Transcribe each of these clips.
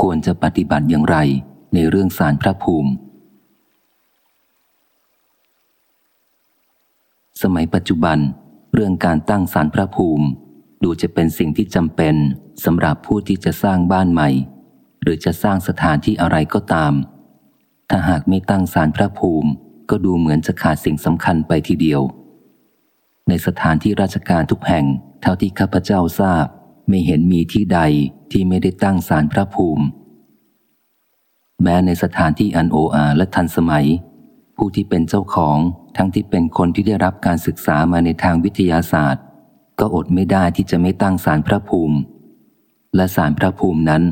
ควรจะปฏิบัติอย่างไรในเรื่องสารพระภูมิ สมัยปัจจุบัน เรื่องการตั้งสารพระภูมิ ดูจะเป็นสิ่งที่จำเป็นสำหรับผู้ที่จะสร้างบ้านใหม่ หรือจะสร้างสถานที่อะไรก็ตาม ถ้าหากไม่ตั้งสารพระภูมิ ก็ดูเหมือนจะขาดสิ่งสำคัญไปทีเดียว ในสถานที่ราชการทุกแห่งเท่าที่ข้าพเจ้าทราบ ไม่เห็นมีที่ใดที่ไม่ได้ตั้งสารพระภูมิ แม้ในสถานที่อันโออาและทันสมัย ผู้ที่เป็นเจ้าของทั้งที่เป็นคนที่ได้รับการศึกษามาในทางวิทยาศาสตร์ ก็อดไม่ได้ที่จะไม่ตั้งสารพระภูมิ และสารพระภูมินั้น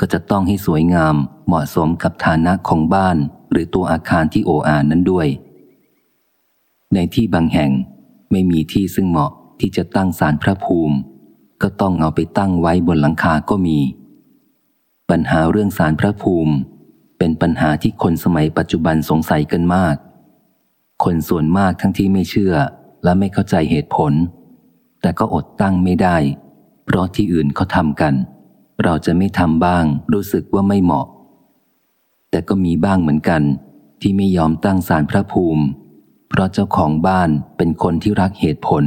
ก็จะต้องให้สวยงามเหมาะสมกับฐานะของบ้าน หรือตัวอาคารที่โออานั้นด้วย ในที่บางแห่งไม่มีที่ซึ่งเหมาะที่จะตั้งสารพระภูมิ ก็ต้องเอาไปตั้งไว้บนหลังคาก็มี ปัญหาเรื่องสารพระภูมิ เป็นปัญหาที่คนสมัยปัจจุบันสงสัยกันมาก คนส่วนมากทั้งที่ไม่เชื่อและไม่เข้าใจเหตุผล แต่ก็อดตั้งไม่ได้ เพราะที่อื่นเขาทำกัน เราจะไม่ทำบ้างรู้สึกว่าไม่เหมาะ แต่ก็มีบ้างเหมือนกัน ที่ไม่ยอมตั้งสารพระภูมิ เพราะเจ้าของบ้านเป็นคนที่รักเหตุผล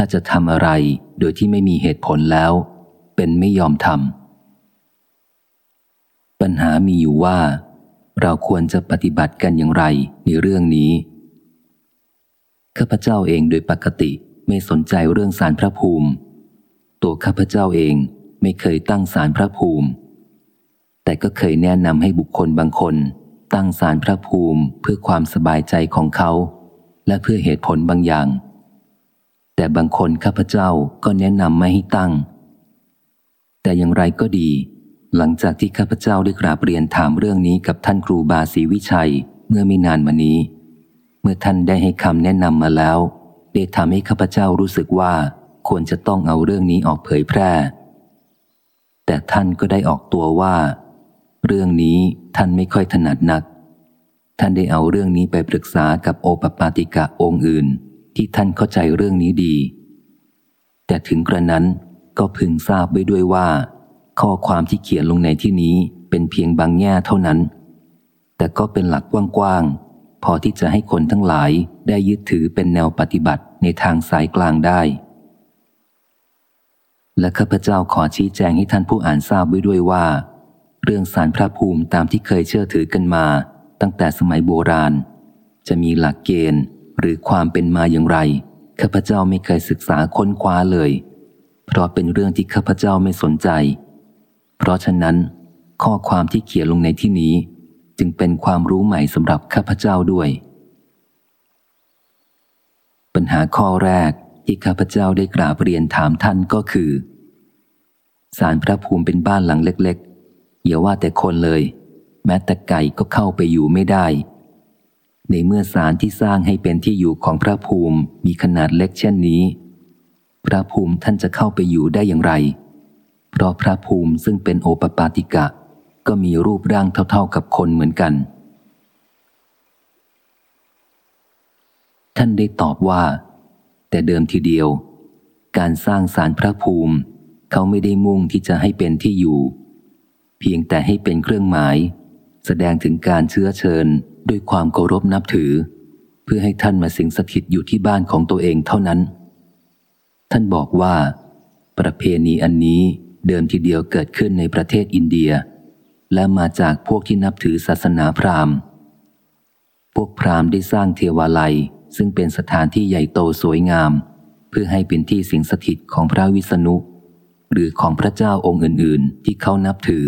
ถ้าจะทำอะไรโดยที่ไม่มีเหตุผลแล้ว เป็นไม่ยอมทำปัญหามีอยู่ว่า เราควรจะปฏิบัติกันอย่างไรในเรื่องนี้ข้าพเจ้าเองโดยปกติไม่สนใจเรื่องสารพระภูมิ ตัวข้าพเจ้าเองไม่เคยตั้งสารพระภูมิ แต่ก็เคยแนะนำให้บุคคลบางคน ตั้งสารพระภูมิเพื่อความสบายใจของเขา และเพื่อเหตุผลบางอย่าง แต่บางคนข้าพเจ้าก็แนะนำไม่ให้ตั้ง แต่อย่างไรก็ดี หลังจากที่ข้าพเจ้าได้กราบเรียนถามเรื่องนี้กับท่านครูบาศรีวิชัยเมื่อไม่นานมานี้ เมื่อท่านได้ให้คำแนะนำมาแล้ว ได้ทำให้ข้าพเจ้ารู้สึกว่าควรจะต้องเอาเรื่องนี้ออกเผยแพร่ แต่ท่านก็ได้ออกตัวว่า เรื่องนี้ท่านไม่ค่อยถนัดนัก ท่านได้เอาเรื่องนี้ไปปรึกษากับโอปปาติกะองค์อื่น ที่ท่านเข้าใจเรื่องนี้ดี แต่ถึงกระนั้นก็พึงทราบไว้ด้วยว่า ข้อความที่เขียนลงในที่นี้เป็นเพียงบางแง่เท่านั้น แต่ก็เป็นหลักกว้างๆพอที่จะให้คนทั้งหลายได้ยึดถือเป็นแนวปฏิบัติในทางสายกลางได้ และข้าพเจ้าขอชี้แจงให้ท่านผู้อ่านทราบไว้ด้วยว่า เรื่องสารพระภูมิตามที่เคยเชื่อถือกันมา ตั้งแต่สมัยโบราณ จะมีหลักเกณฑ์ หรือความเป็นมาอย่างไรข้าพเจ้าไม่เคยศึกษาค้นคว้าเลย เพราะเป็นเรื่องที่ข้าพเจ้าไม่สนใจ เพราะฉะนั้น ข้อความที่เขียนลงในที่นี้ จึงเป็นความรู้ใหม่สำหรับข้าพเจ้าด้วย ปัญหาข้อแรกที่ข้าพเจ้าได้กราบเรียนถามท่านก็คือสารพระภูมิเป็นบ้านหลังเล็กๆอย่าว่าแต่คนเลย แม้แต่ไก่ก็เข้าไปอยู่ไม่ได้ ในเมื่อสารที่สร้างให้เป็นที่อยู่ของพระภูมิมีขนาดเล็กเช่นนี้ พระภูมิท่านจะเข้าไปอยู่ได้อย่างไร เพราะพระภูมิซึ่งเป็นโอปปาติกะ ก็มีรูปร่างเท่าๆกับคนเหมือนกัน ท่านได้ตอบว่า แต่เดิมทีเดียว การสร้างสารพระภูมิ เขาไม่ได้มุ่งที่จะให้เป็นที่อยู่ เพียงแต่ให้เป็นเครื่องหมาย แสดงถึงการเชื้อเชิญ ด้วยความเคารพนับถือ เพื่อให้ท่านมาสิงสถิตอยู่ที่บ้านของตัวเองเท่านั้น ท่านบอกว่า ประเพณีอันนี้เดิมทีเดียวเกิดขึ้นในประเทศอินเดีย และมาจากพวกที่นับถือศาสนาพราหมณ์ พวกพราหมณ์ได้สร้างเทวาลัยซึ่งเป็นสถานที่ใหญ่โตสวยงาม เพื่อให้เป็นที่สิงสถิตของพระวิษณุ หรือของพระเจ้าองค์อื่น ๆ ที่เขานับถือ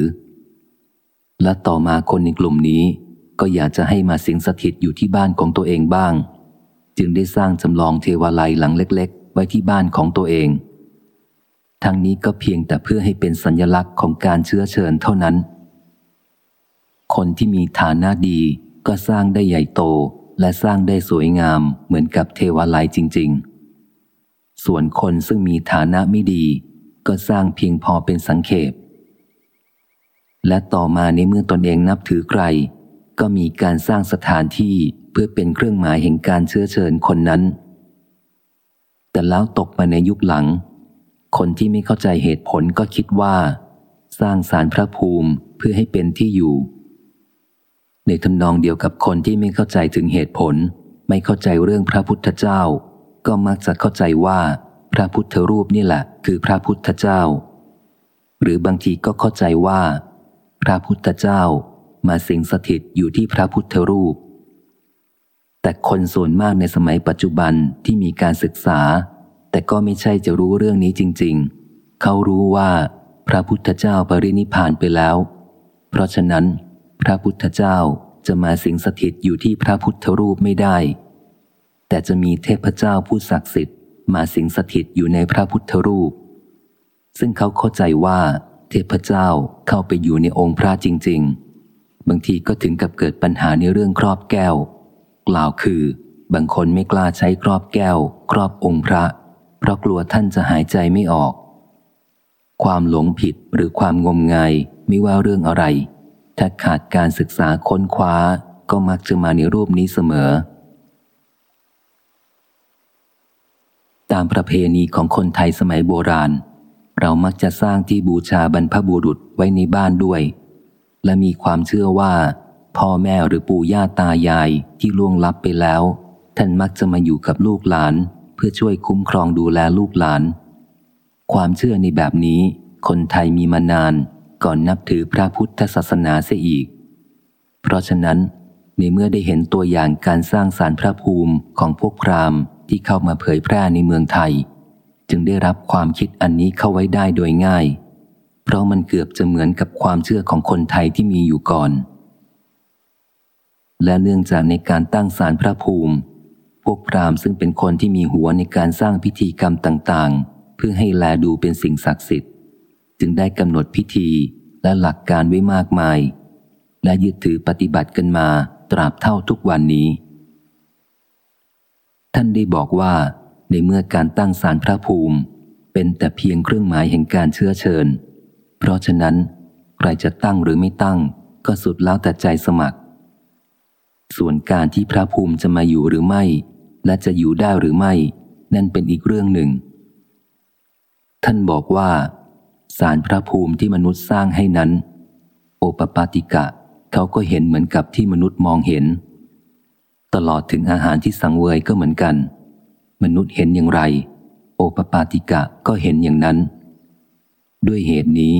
และต่อมาคนในกลุ่มนี้ ก็อยากจะให้มาสิงสถิตอยู่ที่บ้านของตัวเองบ้าง จึงได้สร้างจำลองเทวาลัยหลังเล็ก ๆ ไว้ที่บ้านของตัวเอง ทั้งนี้ก็เพียงแต่เพื่อให้เป็นสัญญลักษณ์ของการเชื้อเชิญเท่านั้น คนที่มีฐานะดีก็สร้างได้ใหญ่โตและสร้างได้สวยงามเหมือนกับเทวาลัยจริง ๆ ส่วนคนซึ่งมีฐานะไม่ดี ก็สร้างเพียงพอเป็นสังเขปและต่อมาในเมื่อตนเองนับถือใคร ก็มีการสร้างสถานที่เพื่อเป็นเครื่องหมายแห่งการเชื้อเชิญคนนั้น แต่แล้วตกมาในยุคหลัง คนที่ไม่เข้าใจเหตุผลก็คิดว่า สร้างสารพระภูมิเพื่อให้เป็นที่อยู่ ในทำนองเดียวกับคนที่ไม่เข้าใจถึงเหตุผล ไม่เข้าใจเรื่องพระพุทธเจ้า ก็มักจะเข้าใจว่า พระพุทธรูปนี่แหละ คือพระพุทธเจ้า หรือบางทีก็เข้าใจว่า พระพุทธเจ้า มาสิงสถิตอยู่ที่พระพุทธรูป แต่คนส่วนมากในสมัยปัจจุบันที่มีการศึกษา แต่ก็ไม่ใช่จะรู้เรื่องนี้จริง ๆ เขารู้ว่าพระพุทธเจ้าปรินิพานไปแล้ว เพราะฉะนั้น พระพุทธเจ้าจะมาสิงสถิตอยู่ที่พระพุทธรูปไม่ได้ แต่จะมีเทพเจ้าผู้ศักดิ์สิทธิ์ มาสิงสถิตอยู่ในพระพุทธรูป ซึ่งเขาเข้าใจว่า เทพเจ้าเข้าไปอยู่ในองค์พระจริง ๆ บางทีก็ถึงกับเกิดปัญหาในเรื่องครอบแก้ว กล่าวคือบางคนไม่กล้าใช้ครอบแก้ว ครอบองค์พระ เพราะกลัวท่านจะหายใจไม่ออก ความหลงผิดหรือความงมงายไม่ว่าเรื่องอะไร ถ้าขาดการศึกษาค้นคว้าก็มักจะมาในรูปนี้เสมอ ตามประเพณีของคนไทยสมัยโบราณ เรามักจะสร้างที่บูชาบรรพบุรุษไว้ในบ้านด้วย และมีความเชื่อว่า พ่อแม่หรือปู่ย่าตายายที่ล่วงลับไปแล้ว ท่านมักจะมาอยู่กับลูกหลาน เพื่อช่วยคุ้มครองดูแลลูกหลาน ความเชื่อในแบบนี้คนไทยมีมานาน ก่อนนับถือพระพุทธศาสนาเสียอีก เพราะฉะนั้นในเมื่อได้เห็นตัวอย่างการสร้างสารพระภูมิของพวกพราหมณ์ที่เข้ามาเผยแพร่ในเมืองไทย จึงได้รับความคิดอันนี้เข้าไว้ได้โดยง่าย เพราะมันเกือบจะเหมือนกับความเชื่อของคนไทยที่มีอยู่ก่อน และเนื่องจากในการตั้งศาลพระภูมิ พวกพราหมณ์ซึ่งเป็นคนที่มีหัวในการสร้างพิธีกรรมต่างๆ เพื่อให้แลดูเป็นสิ่งศักดิ์สิทธิ์ จึงได้กำหนดพิธีและหลักการไว้มากมาย และยึดถือปฏิบัติกันมาตราบเท่าทุกวันนี้ ท่านได้บอกว่า ในเมื่อการตั้งศาลพระภูมิ เป็นแต่เพียงเครื่องหมายแห่งการเชื้อเชิญ เพราะฉะนั้น ใครจะตั้งหรือไม่ตั้ง ก็สุดแล้วแต่ใจสมัคร ส่วนการที่พระภูมิจะมาอยู่หรือไม่ และจะอยู่ได้หรือไม่ นั่นเป็นอีกเรื่องหนึ่ง ท่านบอกว่าสารพระภูมิที่มนุษย์สร้างให้นั้น โอปปาติกะเขาก็เห็นเหมือนกับที่มนุษย์มองเห็น ตลอดถึงอาหารที่สังเวยก็เหมือนกัน มนุษย์เห็นอย่างไร โอปปาติกะก็เห็นอย่างนั้น ด้วยเหตุนี้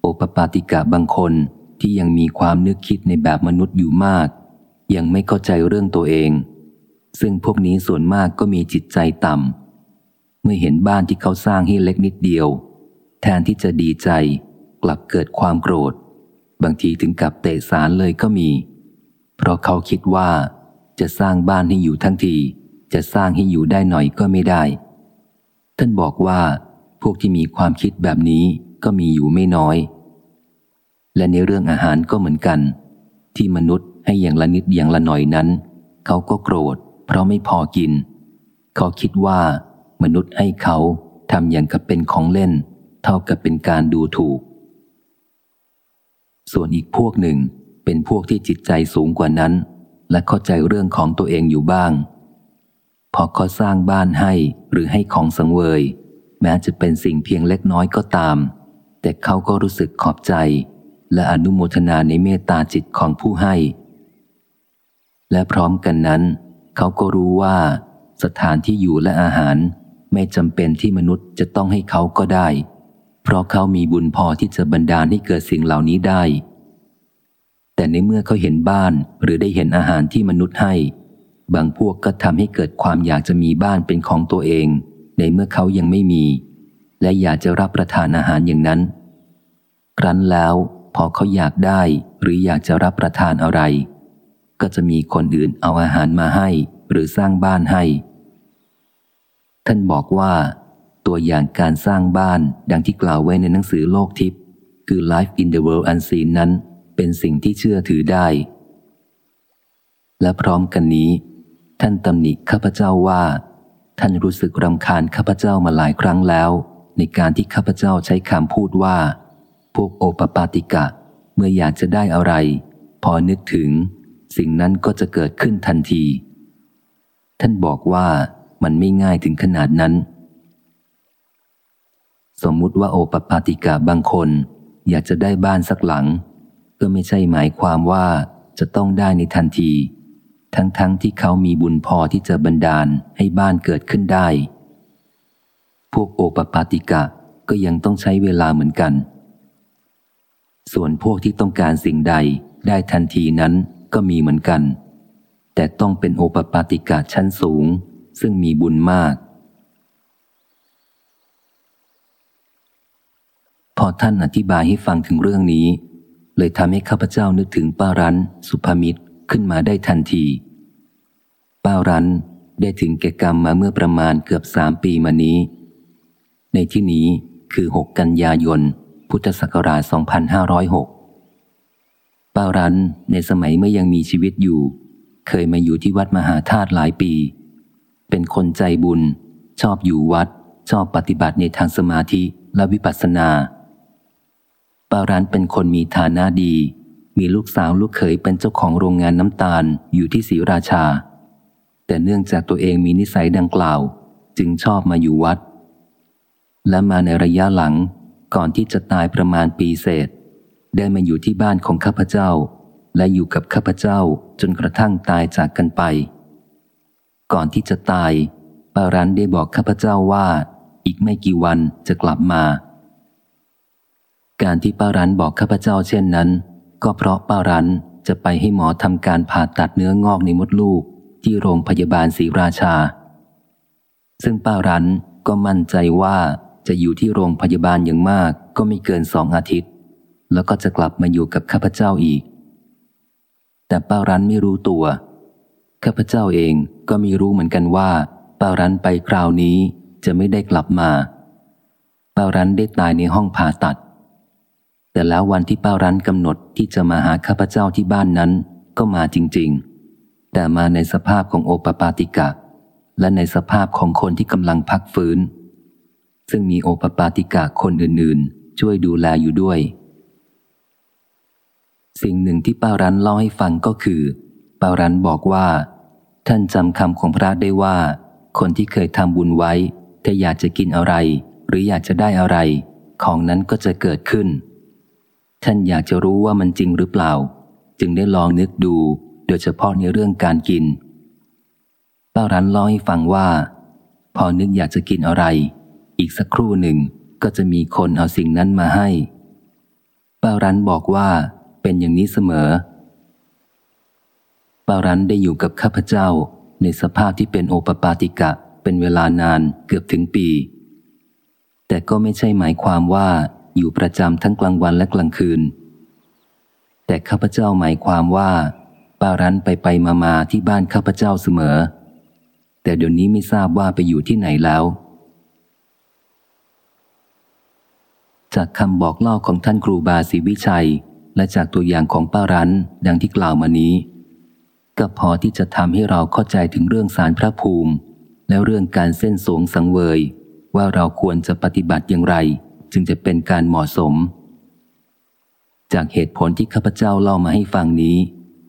โอปปาติกะบางคนที่ยังมีความนึกคิดในแบบมนุษย์อยู่มาก ยังไม่เข้าใจเรื่องตัวเอง ซึ่งพวกนี้ส่วนมากก็มีจิตใจต่ำเมื่อเห็นบ้านที่เขาสร้างให้เล็กนิดเดียว แทนที่จะดีใจ กลับเกิดความโกรธ บางทีถึงกับเตะสารเลยก็มี เพราะเขาคิดว่า จะสร้างบ้านให้อยู่ทั้งที จะสร้างให้อยู่ได้หน่อยก็ไม่ได้ ท่านบอกว่า พวกที่มีความคิดแบบนี้ก็มีอยู่ไม่น้อย และในเรื่องอาหารก็เหมือนกัน ที่มนุษย์ให้อย่างละนิดอย่างละหน่อยนั้น เขาก็โกรธ เพราะไม่พอกิน เขาคิดว่า มนุษย์ให้เขาทำอย่างกับเป็นของเล่น เท่ากับเป็นการดูถูก ส่วนอีกพวกหนึ่งเป็นพวกที่จิตใจสูงกว่านั้น และเข้าใจเรื่องของตัวเองอยู่บ้าง พอเขาสร้างบ้านให้หรือให้ของสังเวย แม้จะเป็นสิ่งเพียงเล็กน้อยก็ตาม แต่เขาก็รู้สึกขอบใจ และอนุโมทนาในเมตตาจิตของผู้ให้ และพร้อมกันนั้น เขาก็รู้ว่า สถานที่อยู่และอาหารไม่จำเป็นที่มนุษย์จะต้องให้เขาก็ได้ เพราะเขามีบุญพอที่จะบรรดาให้เกิดสิ่งเหล่านี้ได้ แต่ในเมื่อเขาเห็นบ้านหรือได้เห็นอาหารที่มนุษย์ให้ บางพวกก็ทำให้เกิดความอยากจะมีบ้านเป็นของตัวเอง ในเมื่อเขายังไม่มี และอยากจะรับประทานอาหารอย่างนั้น ครั้นแล้วพอเขาอยากได้หรืออยากจะรับประทานอะไร ก็จะมีคนอื่นเอาอาหารมาให้หรือสร้างบ้านให้ ท่านบอกว่า ตัวอย่างการสร้างบ้านดังที่กล่าวไว้ในหนังสือโลกทิพย์คือ Life in the World Unseen นั้น เป็นสิ่งที่เชื่อถือได้ และพร้อมกันนี้ ท่านตำหนิข้าพเจ้าว่า ท่านรู้สึกรำคาญข้าพเจ้ามาหลายครั้งแล้ว ในการที่ข้าพเจ้าใช้คำพูดว่า พวกโอปปาติกะ เมื่ออยากจะได้อะไร พอนึกถึง สิ่งนั้นก็จะเกิดขึ้นทันที ท่านบอกว่ามันไม่ง่ายถึงขนาดนั้น สมมุติว่าโอปปาติกะบางคน อยากจะได้บ้านสักหลัง ก็ไม่ใช่หมายความว่าจะต้องได้ในทันที ทั้งๆทที่เขามีบุญพอที่จะบันดาลให้บ้านเกิดขึ้นได้ พวกโอปปาติกะก็ยังต้องใช้เวลาเหมือนกัน ส่วนพวกที่ต้องการสิ่งใดได้ทันทีนั้นก็มีเหมือนกัน แต่ต้องเป็นโอปปาติกะชั้นสูง ซึ่งมีบุญมาก พอท่านอธิบายให้ฟังถึงเรื่องนี้ เลยทำให้ข้าพเจ้านึกถึงป้ารันสุภมิตร ขึ้นมาได้ทันที ป้ารันได้ถึงแก่กรรมมาเมื่อประมาณเกือบสามปีมานี้ ในที่นี้คือ 6 กันยายน พุทธศักราช 2506 ป้ารันในสมัยเมื่อยังมีชีวิตอยู่ เคยมาอยู่ที่วัดมหาธาตุหลายปี เป็นคนใจบุญ ชอบอยู่วัด ชอบปฏิบัติในทางสมาธิและวิปัสสนาป้ารันเป็นคนมีฐานะดี มีลูกสาวลูกเขยเป็นเจ้าของโรงงานน้ำตาลอยู่ที่ศรีราชา แต่เนื่องจากตัวเองมีนิสัยดังกล่าว จึงชอบมาอยู่วัด และมาในระยะหลังก่อนที่จะตายประมาณปีเศษ ได้มาอยู่ที่บ้านของข้าพเจ้า และอยู่กับข้าพเจ้าจนกระทั่งตายจากกันไป ก่อนที่จะตายปารันได้บอกข้าพเจ้าว่า อีกไม่กี่วันจะกลับมา การที่ปารันบอกข้าพเจ้าเช่นนั้น ก็เพราะป้ารันจะไปให้หมอทำการผ่าตัดเนื้องอกในมดลูกที่โรงพยาบาลศรีราชา ซึ่งป้ารันก็มั่นใจว่าจะอยู่ที่โรงพยาบาลอย่างมากก็ไม่เกินสองอาทิตย์ แล้วก็จะกลับมาอยู่กับข้าพเจ้าอีก แต่ป้ารันไม่รู้ตัวข้าพเจ้าเองก็ไม่รู้เหมือนกันว่าป้ารันไปคราวนี้จะไม่ได้กลับมาป้ารันได้ตายในห้องผ่าตัด แต่แล้ววันที่ป้ารันกำหนดที่จะมาหาข้าพเจ้าที่บ้านนั้นก็มาจริง ๆ แต่มาในสภาพของโอปปาติกะ และในสภาพของคนที่กำลังพักฟื้น ซึ่งมีโอปปาติกะคนอื่นๆ ช่วยดูแลอยู่ด้วย สิ่งหนึ่งที่ป้ารันเล่าให้ฟังก็คือป้ารันบอกว่า ท่านจำคำของพระได้ว่า คนที่เคยทำบุญไว้ ถ้าอยากจะกินอะไร หรืออยากจะได้อะไร ของนั้นก็จะเกิดขึ้น ท่านอยากจะรู้ว่ามันจริงหรือเปล่า จึงได้ลองนึกดู โดยเฉพาะในเรื่องการกินป้ารันเล่าให้ฟังว่า พอนึกอยากจะกินอะไร อีกสักครู่หนึ่งก็จะมีคนเอาสิ่งนั้นมาให้ป้ารันบอกว่าเป็นอย่างนี้เสมอป้ารันได้อยู่กับข้าพเจ้า ในสภาพที่เป็นโอปปาติกะเป็นเวลานานเกือบถึงปี แต่ก็ไม่ใช่หมายความว่า อยู่ประจำทั้งกลางวันและกลางคืน แต่ข้าพเจ้าหมายความว่าป้ารันไปไปมามาที่บ้านข้าพเจ้าเสมอ แต่เดี๋ยวนี้ไม่ทราบว่าไปอยู่ที่ไหนแล้ว จากคำบอกเล่าของท่านครูบาศรีวิชัย และจากตัวอย่างของป้ารันดังที่กล่าวมานี้ ก็พอที่จะทำให้เราเข้าใจถึงเรื่องสารพระภูมิ และเรื่องการเส้นสวงสังเวย ว่าเราควรจะปฏิบัติอย่างไร จึงจะเป็นการเหมาะสม จากเหตุผลที่ข้าพเจ้าเล่ามาให้ฟังนี้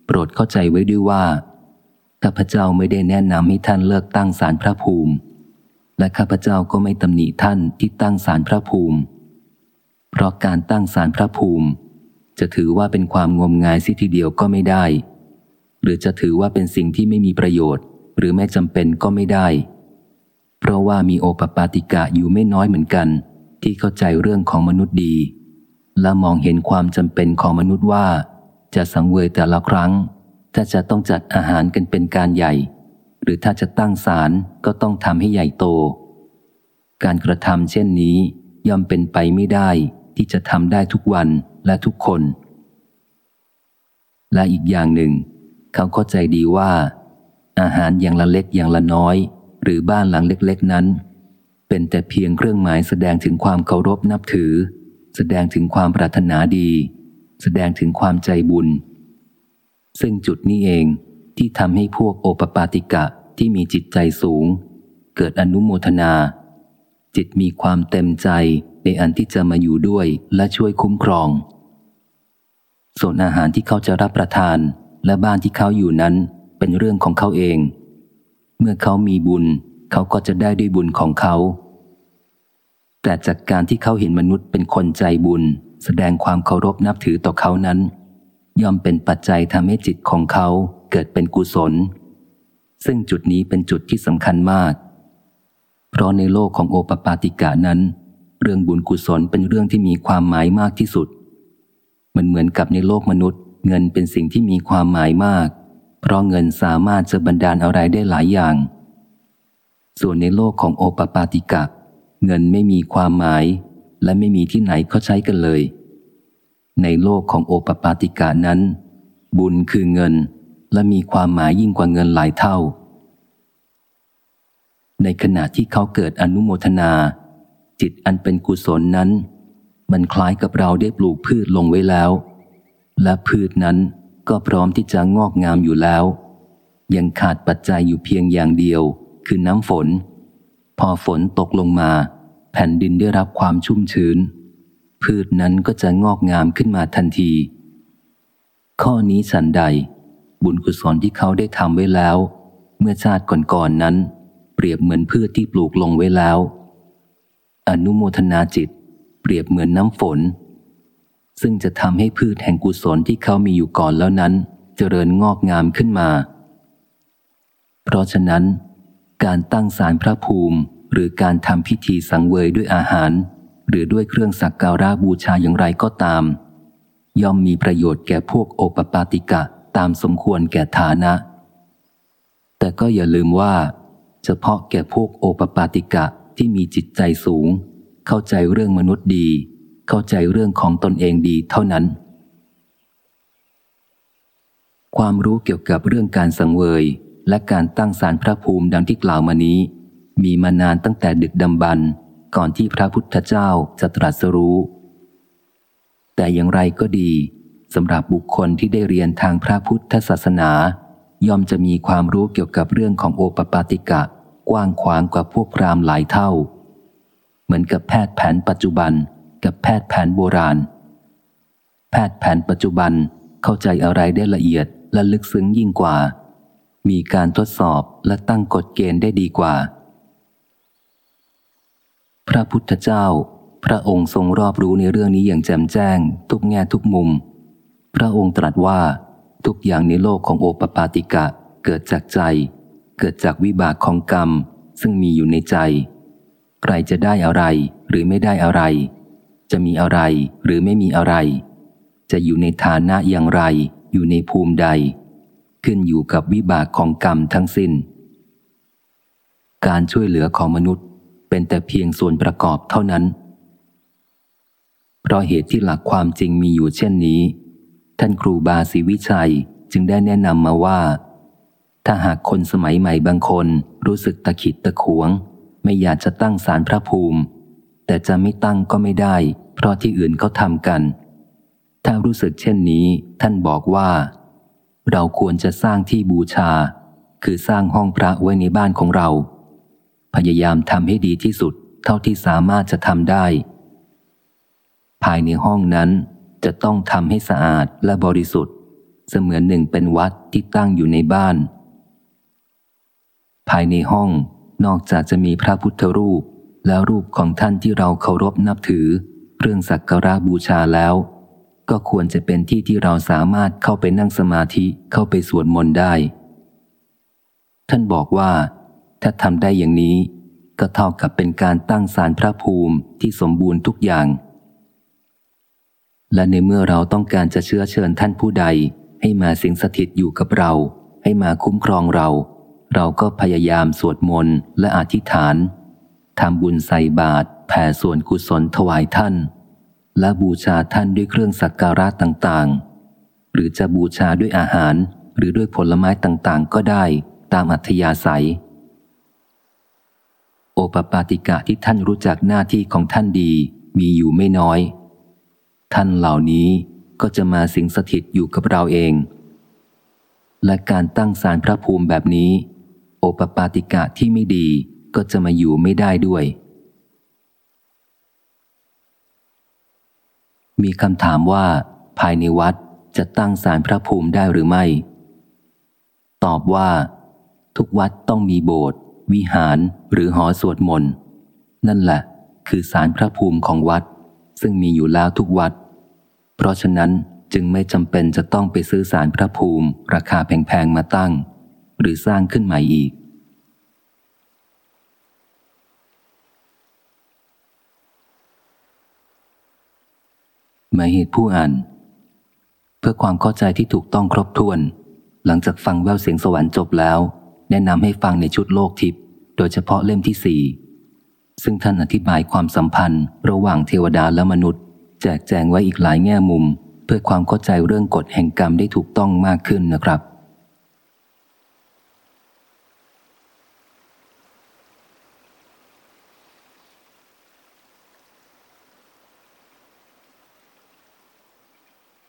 โปรดเข้าใจไว้ด้วยว่าข้าพเจ้าไม่ได้แนะนำให้ท่านเลิกตั้งสารพระภูมิ และข้าพเจ้าก็ไม่ตำหนิท่านที่ตั้งสารพระภูมิ เพราะการตั้งสารพระภูมิ จะถือว่าเป็นความงมงายสิทีเดียวก็ไม่ได้ หรือจะถือว่าเป็นสิ่งที่ไม่มีประโยชน์ หรือไม่จำเป็นก็ไม่ได้ เพราะว่ามีโอปปาติกะอยู่ไม่น้อยเหมือนกัน ที่เข้าใจเรื่องของมนุษย์ดี และมองเห็นความจำเป็นของมนุษย์ว่า จะสังเวยแต่ละครั้ง ถ้าจะต้องจัดอาหารกันเป็นการใหญ่ หรือถ้าจะตั้งศาลก็ต้องทำให้ใหญ่โต การกระทำเช่นนี้ย่อมเป็นไปไม่ได้ที่จะทำได้ทุกวันและทุกคน และอีกอย่างหนึ่ง เขาเข้าใจดีว่า อาหารอย่างละเล็กอย่างละน้อย หรือบ้านหลังเล็กๆนั้น เป็นแต่เพียงเครื่องหมายแสดงถึงความเคารพนับถือ แสดงถึงความปรารถนาดี แสดงถึงความใจบุญ ซึ่งจุดนี้เองที่ทำให้พวกโอปปาติกะที่มีจิตใจสูง เกิดอนุโมทนา จิตมีความเต็มใจในอันที่จะมาอยู่ด้วยและช่วยคุ้มครอง ส่วนอาหารที่เขาจะรับประทานและบ้านที่เขาอยู่นั้นเป็นเรื่องของเขาเอง เมื่อเขามีบุญ เขาก็จะได้ด้วยบุญของเขา แต่จากการที่เขาเห็นมนุษย์เป็นคนใจบุญ แสดงความเคารพนับถือต่อเขานั้น ย่อมเป็นปัจจัยทำให้จิตของเขาเกิดเป็นกุศล ซึ่งจุดนี้เป็นจุดที่สำคัญมาก เพราะในโลกของโอปปาติกะนั้น เรื่องบุญกุศลเป็นเรื่องที่มีความหมายมากที่สุด มันเหมือนกับในโลกมนุษย์ เงินเป็นสิ่งที่มีความหมายมาก เพราะเงินสามารถจะบรรดาลอะไรได้หลายอย่าง ส่วนในโลกของโอปปาติกะ เงินไม่มีความหมาย และไม่มีที่ไหนเขาใช้กันเลย ในโลกของโอปปาติกะนั้น บุญคือเงินและมีความหมายยิ่งกว่าเงินหลายเท่า ในขณะที่เขาเกิดอนุโมทนา จิตอันเป็นกุศลนั้น มันคล้ายกับเราได้ปลูกพืชลงไว้แล้ว และพืชนั้นก็พร้อมที่จะงอกงามอยู่แล้ว ยังขาดปัจจัยอยู่เพียงอย่างเดียวคือน้ำฝน พอฝนตกลงมา แผ่นดินได้รับความชุ่มชื้น พืชนั้นก็จะงอกงามขึ้นมาทันที ข้อนี้ฉันใด บุญกุศลที่เขาได้ทำไว้แล้ว เมื่อชาติก่อนๆนนั้น เปรียบเหมือนพืชที่ปลูกลงไว้แล้ว อนุโมทนาจิต เปรียบเหมือนน้ำฝน ซึ่งจะทำให้พืชแห่งกุศลที่เขามีอยู่ก่อนแล้วนั้น เจริญงอกงามขึ้นมา เพราะฉะนั้น การตั้งสารพระภูมิ หรือการทำพิธีสังเวยด้วยอาหาร หรือด้วยเครื่องสักการะบูชาอย่างไรก็ตาม ย่อมมีประโยชน์แก่พวกโอปปาติกะตามสมควรแก่ฐานะ แต่ก็อย่าลืมว่า เฉพาะแก่พวกโอปปาติกะที่มีจิตใจสูง เข้าใจเรื่องมนุษย์ดี เข้าใจเรื่องของตนเองดีเท่านั้น ความรู้เกี่ยวกับเรื่องการสังเวย และการตั้งสารพระภูมิดังที่กล่าวมานี้ มีมานานตั้งแต่ดึกดำบรรก่อนที่พระพุทธเจ้าจะตรัสรู้ แต่อย่างไรก็ดีสำหรับบุคคลที่ได้เรียนทางพระพุทธศาสนา ย่อมจะมีความรู้เกี่ยวกับเรื่องของโอปปาติกะกว้างขวางกว่าพวกพราหมณ์หลายเท่า เหมือนกับแพทย์แผนปัจจุบันกับแพทย์แผนโบราณ แพทย์แผนปัจจุบันเข้าใจอะไรได้ละเอียดและลึกซึ้งยิ่งกว่า มีการทดสอบและตั้งกฎเกณฑ์ได้ดีกว่า พระพุทธเจ้า พระองค์ทรงรอบรู้ในเรื่องนี้อย่างแจ่มแจ้ง ทุกแง่ทุกมุม พระองค์ตรัสว่าทุกอย่างในโลกของโอปปาติกะเกิดจากใจ เกิดจากวิบากของกรรม ซึ่งมีอยู่ในใจ ใครจะได้อะไรหรือไม่ได้อะไร จะมีอะไรหรือไม่มีอะไร จะอยู่ในฐานะอย่างไร อยู่ในภูมิใด ขึ้นอยู่กับวิบากของกรรมทั้งสิน้น การช่วยเหลือของมนุษย์เป็นแต่เพียงส่วนประกอบเท่านั้น เพราะเหตุที่หลักความจริงมีอยู่เช่นนี้ ท่านครูบาศรีวิชัยจึงได้แนะนำมาว่า ถ้าหากคนสมัยใหม่บางคนรู้สึกตะขิดตะขวง ไม่อยากจะตั้งสารพระภูมิ แต่จะไม่ตั้งก็ไม่ได้ เพราะที่อื่นเขาทำกัน ถ้ารู้สึกเช่นนี้ ท่านบอกว่า เราควรจะสร้างที่บูชา คือสร้างห้องพระไว้ในบ้านของเรา พยายามทำให้ดีที่สุดเท่าที่สามารถจะทำได้ ภายในห้องนั้นจะต้องทำให้สะอาดและบริสุทธิ์ เสมือนหนึ่งเป็นวัดที่ตั้งอยู่ในบ้าน ภายในห้องนอกจากจะมีพระพุทธรูปแล้วรูปของท่านที่เราเคารพนับถือ เครื่องสักการะบูชาแล้ว ก็ควรจะเป็นที่ที่เราสามารถเข้าไปนั่งสมาธิเข้าไปสวดมนต์ได้ ท่านบอกว่า ถ้าทำได้อย่างนี้ ก็เท่ากับเป็นการตั้งสารพระภูมิที่สมบูรณ์ทุกอย่าง และในเมื่อเราต้องการจะเชื้อเชิญท่านผู้ใด ให้มาสิงสถิตอยู่กับเรา ให้มาคุ้มครองเรา เราก็พยายามสวดมนต์และอธิษฐานทำบุญใส่บาตรแผ่ส่วนกุศลถวายท่าน และบูชาท่านด้วยเครื่องสักการะต่างๆ หรือจะบูชาด้วยอาหารหรือด้วยผลไม้ต่างๆ ก็ได้ตามอัธยาศัย โอปปาติกะที่ท่านรู้จักหน้าที่ของท่านดีมีอยู่ไม่น้อย ท่านเหล่านี้ก็จะมาสิงสถิตอยู่กับเราเอง และการตั้งสารพระภูมิแบบนี้ โอปปาติกะที่ไม่ดีก็จะมาอยู่ไม่ได้ด้วย มีคำถามว่า ภายในวัดจะตั้งสารพระภูมิได้หรือไม่ ตอบว่า ทุกวัดต้องมีโบสถ์วิหารหรือหอสวดมนต์นั่นแหละ คือสารพระภูมิของวัด ซึ่งมีอยู่แล้วทุกวัด เพราะฉะนั้นจึงไม่จำเป็นจะต้องไปซื้อสารพระภูมิ ราคาแพงๆมาตั้ง หรือสร้างขึ้นใหม่อีก หมายเหตุผู้อ่าน เพื่อความเข้าใจที่ถูกต้องครบถ้วน หลังจากฟังแววเสียงสวรรค์จบแล้ว แนะนำให้ฟังในชุดโลกทิพย์โดยเฉพาะเล่มที่สี่ซึ่งท่านอธิบายความสัมพันธ์ ระหว่างเทวดาและมนุษย์ แจกแจงไว้อีกหลายแง่มุม เพื่อความเข้าใจเรื่องกฎแห่งกรรมได้ถูกต้องมากขึ้นนะครับ